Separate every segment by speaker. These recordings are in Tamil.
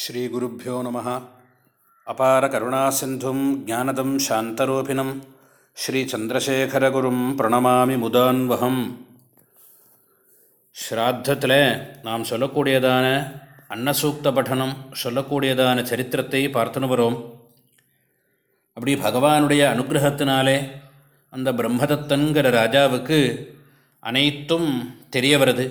Speaker 1: ஸ்ரீகுருப்போ நம. அபார கருணாசிந்தும் ஜானதம் சாந்தரூபிணம். ஸ்ரீச்சந்திரசேகரகுரும் பிரணமாமி முதான்வகம். ஸ்ராத்தத்தில் நாம் சொல்லக்கூடியதான அன்னசூக்த பட்டனம் சொல்லக்கூடியதான சரித்திரத்தை பார்த்துன்னு வரோம். அப்படி பகவானுடைய அனுகிரகத்தினாலே அந்த பிரம்மதத்தன்கிற ராஜாவுக்கு அனைத்தும் தெரிய வருது.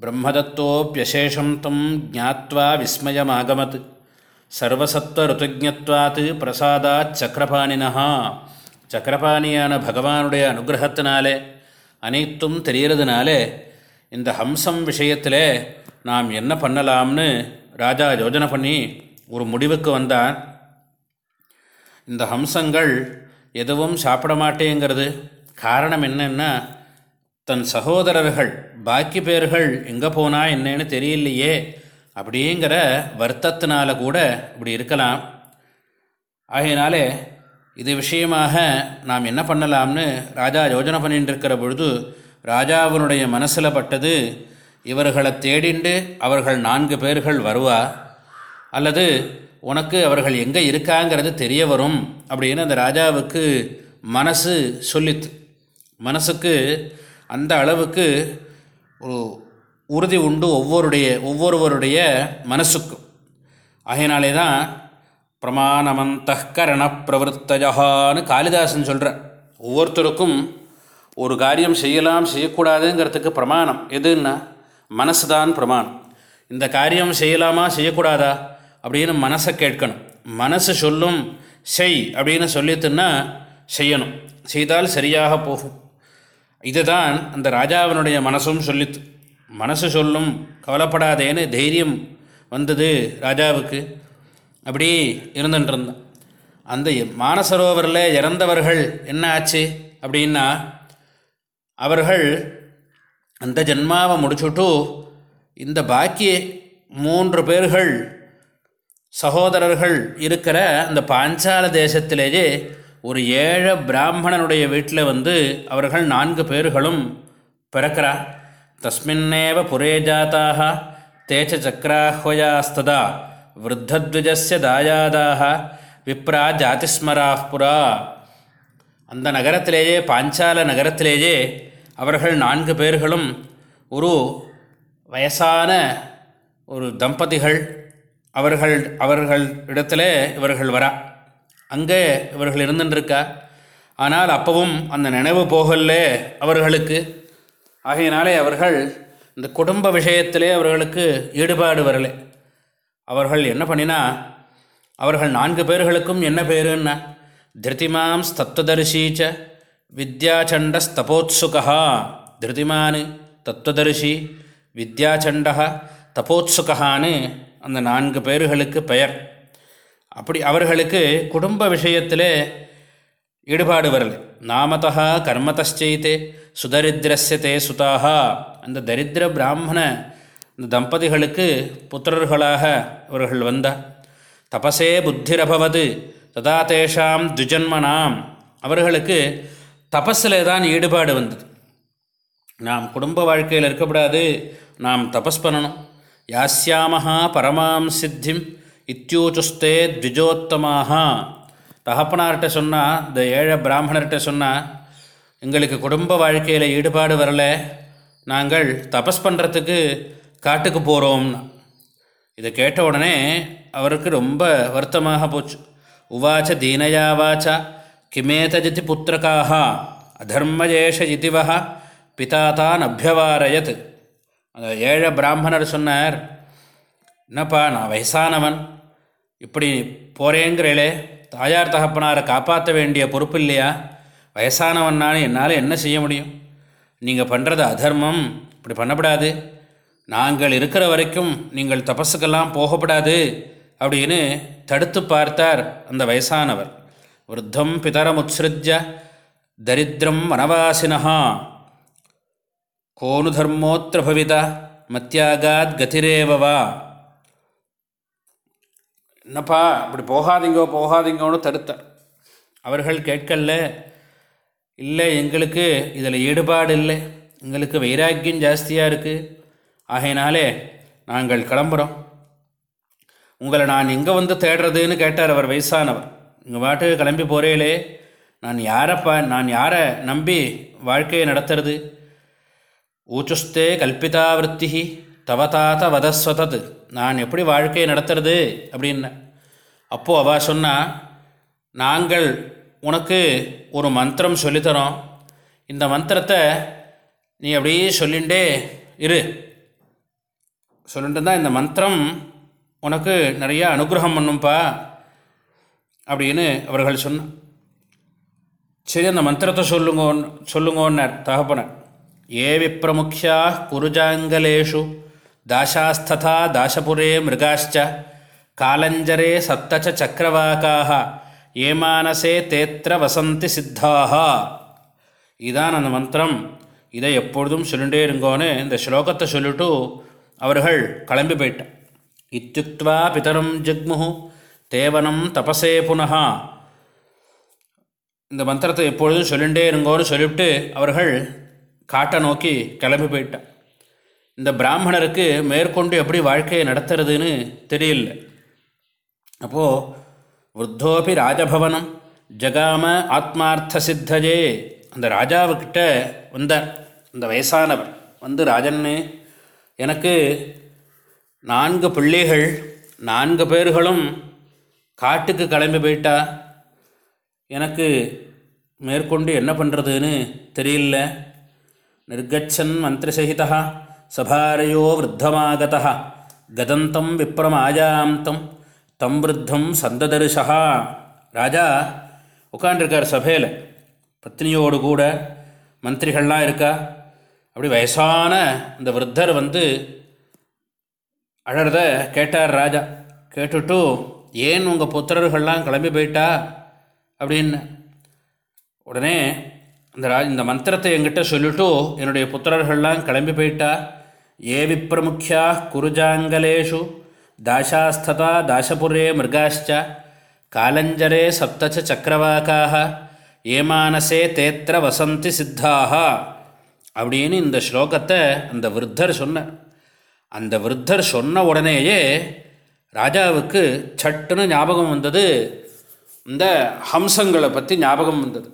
Speaker 1: பிரம்மதத்தோப்பியசேஷம் தம் ஜாத்வா விஸ்மயமாகமத் சர்வசத்வருத்துஜத்வாத் பிரசாதாத் சக்கரபாணினா சக்கரபாணியான பகவானுடைய அனுகிரகத்தினாலே அனைத்தும் தெரிகிறதுனாலே இந்த ஹம்சம் விஷயத்தில் நாம் என்ன பண்ணலாம்னு ராஜா யோஜனை பண்ணி ஒரு முடிவுக்கு வந்தான். இந்த ஹம்சங்கள் எதுவும் சாப்பிட மாட்டேங்கிறது. காரணம் என்னென்னா தன் சகோதரர்கள் பாக்கி பேர்கள் எங்கே போனால் என்னன்னு தெரியலையே அப்படிங்கிற வருத்தத்தினால கூட இப்படி இருக்கலாம். ஆகையினாலே இது விஷயமாக நாம் என்ன பண்ணலாம்னு ராஜா யோஜனை பண்ணிட்டு இருக்கிற பொழுது ராஜாவினுடைய மனசில் பட்டது இவர்களை தேடிண்டு அவர்கள் நான்கு பேர்கள் வருவா? அல்லது உனக்கு அவர்கள் எங்கே இருக்காங்கிறது தெரிய வரும்? அப்படின்னு அந்த ராஜாவுக்கு மனசு சொல்லித்து மனசுக்கு அந்த அளவுக்கு ஒரு உறுதி உண்டு ஒவ்வொருடைய ஒவ்வொருவருடைய மனசுக்கும். ஆகையினாலே தான் பிரமாணமந்த கரண பிரவருத்தஜகான்னு காளிதாசன் சொல்கிறார் ஒவ்வொருத்தருக்கும் ஒரு காரியம் செய்யலாம் செய்யக்கூடாதுங்கிறதுக்கு பிரமாணம். எதுன்னா மனசு தான் பிரமாணம். இந்த காரியம் செய்யலாமா செய்யக்கூடாதா அப்படின்னு மனசை கேட்கணும். மனசு சொல்லும் செய் அப்படின்னு சொல்லிட்டுன்னா செய்யணும். செய்தால் சரியாக போகும். இதுதான் அந்த ராஜாவினுடைய மனசும் சொல்லித்து மனசு சொல்லும் கவலைப்படாதேன்னு தைரியம் வந்தது ராஜாவுக்கு. அப்படி இருந்துட்டுருந்தான் அந்த மானசரோவரில் இறந்தவர்கள் என்ன ஆச்சு அப்படின்னா அவர்கள் அந்த ஜென்மாவை முடிச்சுட்டு இந்த பாக்கி மூன்று பேர்கள் சகோதரர்கள் இருக்கிற அந்த பாஞ்சால தேசத்திலேயே ஒரு ஏழை பிராமணனுடைய வீட்டில் வந்து அவர்கள் நான்கு பேர்களும் பிறக்கிறார் தஸ்மின்னேவ புரே ஜாத்தாக தேச்ச சக்கராஹ்வயாஸ்ததா விருத்தத்விஜஸ்ய தாயாதாக விப்ரா ஜாதிஸ்மராஹ் புரா. அந்த நகரத்திலேயே பாஞ்சால நகரத்திலேயே அவர்கள் நான்கு பேர்களும் ஒரு வயசான ஒரு தம்பதிகள் அவர்கள் அவர்கள் இடத்துல இவர்கள் வரா. அங்கே இவர்கள் இருந்துட்டுருக்கா ஆனால் அப்பவும் அந்த நினைவு போகல அவர்களுக்கு. ஆகையினாலே அவர்கள் இந்த குடும்ப விஷயத்திலே அவர்களுக்கு ஈடுபாடு வரலை. அவர்கள் என்ன பண்ணினா அவர்கள் நான்கு பேர்களுக்கும் என்ன பேருன்னா திருதிமாம் தத்துவதர்சீச்ச வித்யாச்சண்ட ஸ்தபோத்சுகா திருதிமானு தத்துவதர்ஷி வித்யாச்சண்டா தபோத்சுகான்னு அந்த நான்கு பேர்களுக்கு பெயர். அப்படி அவர்களுக்கு குடும்ப விஷயத்தில் ஈடுபாடு வரலை. நாமதா கர்மத்தச்சைத்தே சுதரித்திரஸ்ய தே சுதாக அந்த தரித்திர பிராமண இந்த தம்பதிகளுக்கு புத்திரர்களாக அவர்கள் வந்தார் தபசே புத்திரபவது ததா தேஷாம் துஜன்மனாம். அவர்களுக்கு தபஸில் தான் ஈடுபாடு வந்தது. நாம் குடும்ப வாழ்க்கையில் இருக்கக்கூடாது நாம் தபஸ் பண்ணணும். யாஸ்யாமஹா பரமாம் சித்திம் இத்தியூச்சுஸ்தே த்விஜோத்தமாக தகப்பனார்கிட்ட சொன்னால் இந்த ஏழை பிராமணர்கிட்ட சொன்னால் எங்களுக்கு குடும்ப வாழ்க்கையில் ஈடுபாடு வரலை நாங்கள் தபஸ் பண்ணுறதுக்கு காட்டுக்கு போகிறோம்னா இதை கேட்ட உடனே அவருக்கு ரொம்ப வருத்தமாக போச்சு. உவாச்ச தீனயா வாச்சா கிமேதஜிதி புத்திரக்காக அதர்மஜேஷ இதிவா பிதா தான் அபியவாரயத். அந்த ஏழை பிராமணர் சொன்னார் என்னப்பா நான் வயசானவன். இப்படி போகிறேங்கிறேளே தாயார் தகப்பனாரை காப்பாற்ற வேண்டிய பொறுப்பு இல்லையா? வயசானவன்னாலும் என்னால் என்ன செய்ய முடியும்? நீங்கள் பண்ணுறது அதர்மம். இப்படி பண்ணப்படாது. நாங்கள் இருக்கிற வரைக்கும் நீங்கள் தபஸுக்கெல்லாம் போகப்படாது அப்படின்னு தடுத்து பார்த்தார் அந்த வயசானவர். விருத்தம் பிதரமுத்ஸ்ருஜ தரித்திரம் வனவாசினா கோனு தர்மோத்திர பவிதா மத்தியாகாத் கதிரேவவா என்னப்பா இப்படி போகாதீங்கோ போகாதீங்கோன்னு தடுத்தார் அவர்கள் கேட்கல இல்லை எங்களுக்கு இதில் ஈடுபாடு இல்லை. எங்களுக்கு வைராக்கியம் ஜாஸ்தியாக இருக்குது ஆகையினாலே நாங்கள் கிளம்புறோம். உங்களை நான் எங்கே வந்து தேடுறதுன்னு கேட்டார் அவர் வயசானவர். இங்கே பாட்டுக்கு கிளம்பி போகிறேளே நான் யாரைப்பா நான் யாரை நம்பி வாழ்க்கையை நடத்துறது? ஊச்சுஸ்தே கல்பிதாவிருத்தி தவதாத வதஸ்வதது. நான் எப்படி வாழ்க்கையை நடத்துறது? அப்படின்னு. அப்போது அவ சொன்னா நாங்கள் உனக்கு ஒரு மந்திரம் சொல்லித்தரோம். இந்த மந்திரத்தை நீ அப்படியே சொல்லிண்டே இரு. சொல்லிட்டு தான் இந்த மந்திரம் உனக்கு நிறையா அனுகிரகம் பண்ணும்பா அப்படின்னு அவர்கள் சொன்ன. சரி அந்த மந்திரத்தை சொல்லுங்க சொல்லுங்கன்னார் தகப்பனர். ஏ விப்ரமுக்கியா குருஜாங்கலேஷு தாசாஸ்ததா தாசபுரே மிருகாஷ்ச காலஞ்சரே சப்தச்ச சக்கரவாக்காக ஏமானசே தேத்திர வசந்தி சித்தாக இதான் அந்த மந்திரம். இதை எப்பொழுதும் சொல்லிட்டே இருங்கோன்னு இந்த ஸ்லோகத்தை சொல்லிட்டு அவர்கள் கிளம்பி போயிட்டான் இத்தியுக்வா பிதரம் ஜக்முஹு தேவனம் தபசே புனகா இந்த மந்திரத்தை எப்பொழுதும் சொல்லிகிட்டே இருங்கோன்னு சொல்லிவிட்டு அவர்கள் காட்டை நோக்கி கிளம்பி போயிட்டான் இந்த பிராமணருக்கு மேற்கொண்டு எப்படி வாழ்க்கையை நடத்துறதுன்னு தெரியல. அப்போது விருத்தோபி ராஜபவனம் ஜகாம ஆத்மார்த்த சித்தஜே. அந்த ராஜாவுக்கிட்ட வந்தார் அந்த வயசானவர் வந்து ராஜன்னு எனக்கு நான்கு பிள்ளைகள் நான்கு பேர்களும் காட்டுக்கு கிளம்பி போயிட்டா எனக்கு மேற்கொண்டு என்ன பண்ணுறதுன்னு தெரியல. நிர்கச்சன் மந்திரசகிதா சபாரையோ விருத்தமாகதா கதந்தம் விப்ரமாயாந்தம் தம் விருத்தம் சந்ததரிசா ராஜா உட்காண்டிருக்கார் சபையில் பத்னியோடு கூட மந்திரிகள்லாம் இருக்கா அப்படி வயசான இந்த விருத்தர் வந்து அழறத கேட்டார் ராஜா. கேட்டுட்டு ஏன் உங்கள் புத்திரர்கள்லாம் கிளம்பி போயிட்டா? அப்படின்னு உடனே இந்த ராஜ் இந்த மந்திரத்தை என்கிட்ட சொல்லிவிட்டு என்னுடைய புத்திரர்கள்லாம் கிளம்பி போயிட்டா? ஏ விப்ரமுக்கியா குருஜாங்கலேஷு தாஷாஸ்ததா தாசபுரே மிருகாஷ்ச காலஞ்சரே சப்தச்ச சக்கரவாக்காக ஏமானசே தேத்திர வசந்தி சித்தாக அப்படின்னு இந்த ஸ்லோகத்தை அந்த விருத்தர் சொன்னார். அந்த விருத்தர் சொன்ன உடனேயே ராஜாவுக்கு சட்டுன்னு ஞாபகம் வந்தது. இந்த ஹம்சங்களை பற்றி ஞாபகம் வந்தது.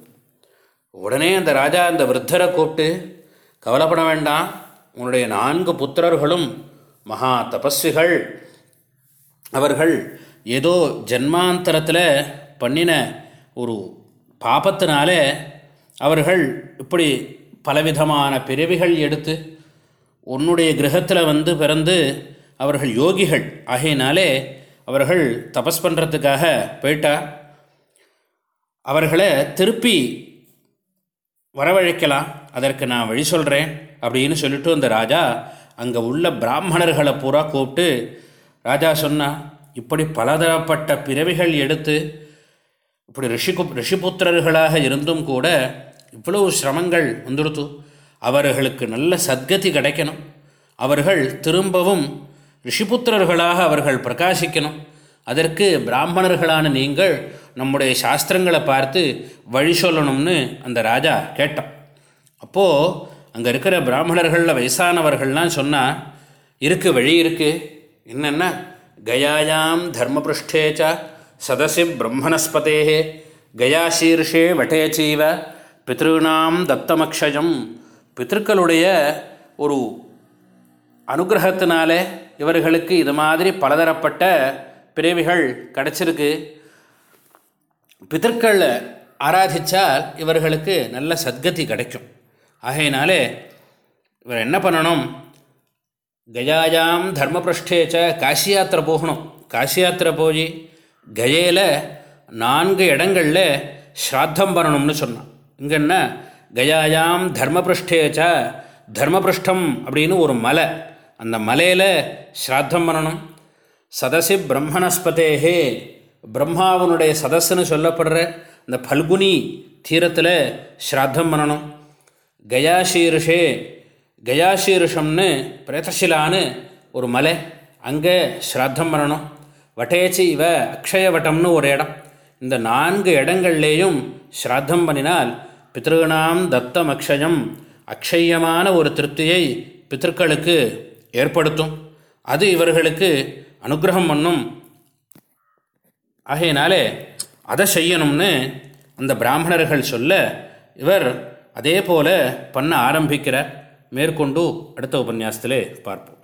Speaker 1: உடனே அந்த ராஜா அந்த விருத்தரை கூப்பிட்டு கவலைப்பட வேண்டாம். உன்னுடைய நான்கு புத்திரர்களும் மகா தபஸ்விகள். அவர்கள் ஏதோ ஜென்மாந்தரத்தில் பண்ணின ஒரு பாபத்தினாலே அவர்கள் இப்படி பலவிதமான பிறவிகள் எடுத்து உன்னுடைய கிரகத்தில் வந்து பிறந்து அவர்கள் யோகிகள். ஆகையினாலே அவர்கள் தபஸ் பண்ணுறதுக்காக போயிட்டா. அவர்களை திருப்பி வரவழைக்கலாம். அதற்கு நான் வழி சொல்கிறேன் அப்படின்னு சொல்லிட்டு அந்த ராஜா அங்கே உள்ள பிராமணர்களை பூரா கூப்பிட்டு ராஜா சொன்னான் இப்படி பலதரப்பட்ட பிறவிகள் எடுத்து இப்படி ரிஷிகு ரிஷிபுத்திரர்களாக இருந்தும் கூட இவ்வளவு சிரமங்கள் வந்துடுத்து. அவர்களுக்கு நல்ல சத்கதி கிடைக்கணும். அவர்கள் திரும்பவும் ரிஷிபுத்திரர்களாக அவர்கள் பிரகாசிக்கணும். அதற்கு பிராமணர்களான நீங்கள் நம்முடைய சாஸ்திரங்களை பார்த்து வழி சொல்லணும்னு அந்த ராஜா கேட்டான். அப்போது அங்கே இருக்கிற பிராமணர்களில் வயசானவர்கள்லாம் சொன்னால் இருக்குது வழி இருக்குது என்னென்னா கயாயாம் தர்மபிருஷ்டேச்ச சதசி பிரம்மணஸ்பதே கயாசீர்ஷே வட்டேச்சீவ பித்ருணாம் தத்தமக்ஷயம். பித்திருக்களுடைய ஒரு அனுகிரகத்தினாலே இவர்களுக்கு இது மாதிரி பலதரப்பட்ட பிறவிகள் கிடச்சிருக்கு. பித்திருக்களை ஆராதித்தால் இவர்களுக்கு நல்ல சத்கதி கிடைக்கும். ஆகையினாலே இவர் என்ன பண்ணணும்? கயாயாம் தர்மபிரஷ்டேச்ச காசி யாத்திரை போகணும். காசி யாத்திரை போய் கஜையில் நான்கு இடங்களில் ஸ்ராத்தம் பண்ணணும்னு சொன்னான். இங்கன்னா கயாயாம் தர்மபிருஷ்டேச்ச தர்மபிருஷ்டம் அப்படின்னு ஒரு மலை. அந்த மலையில் ஸ்ராத்தம் பண்ணணும். சதசி பிரம்மணஸ்பதேகே. பிரம்மாவனுடைய சதஸ்ன்னு சொல்லப்படுற இந்த பல்குனி தீரத்தில் ஸ்ராத்தம் பண்ணணும். கயாசீருஷே கயாசீருஷம்னு பிரேதசிலான்னு ஒரு மலை. அங்கே ஸ்ராத்தம் பண்ணணும். வட்டேச்சி இவ அக்ஷயவட்டம்னு ஒரு இடம். இந்த நான்கு இடங்கள்லேயும் ஸ்ராத்தம் பண்ணினால் பித்ருணாம் தத்தம் அக்ஷயம் அக்ஷயமான ஒரு திருப்தியை பித்திருக்களுக்கு ஏற்படுத்தும். அது இவர்களுக்கு அனுகிரகம் பண்ணும். ஆகையினாலே அதை செய்யணும்னு அந்த பிராமணர்கள் சொல்ல இவர் அதே போல் பண்ண ஆரம்பிக்கிறார் மேற்கொண்டு அடுத்த உபன்யாசத்திலே பார்ப்போம்.